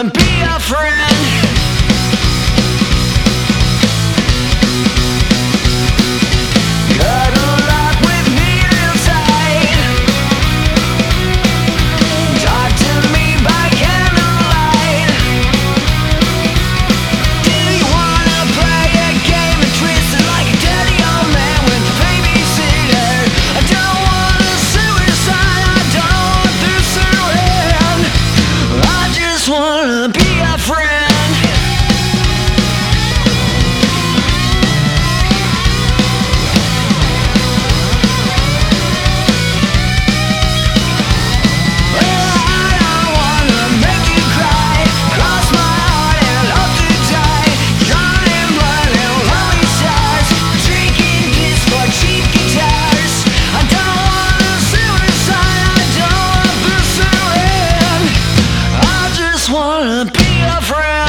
be a friend. wanna be a friend.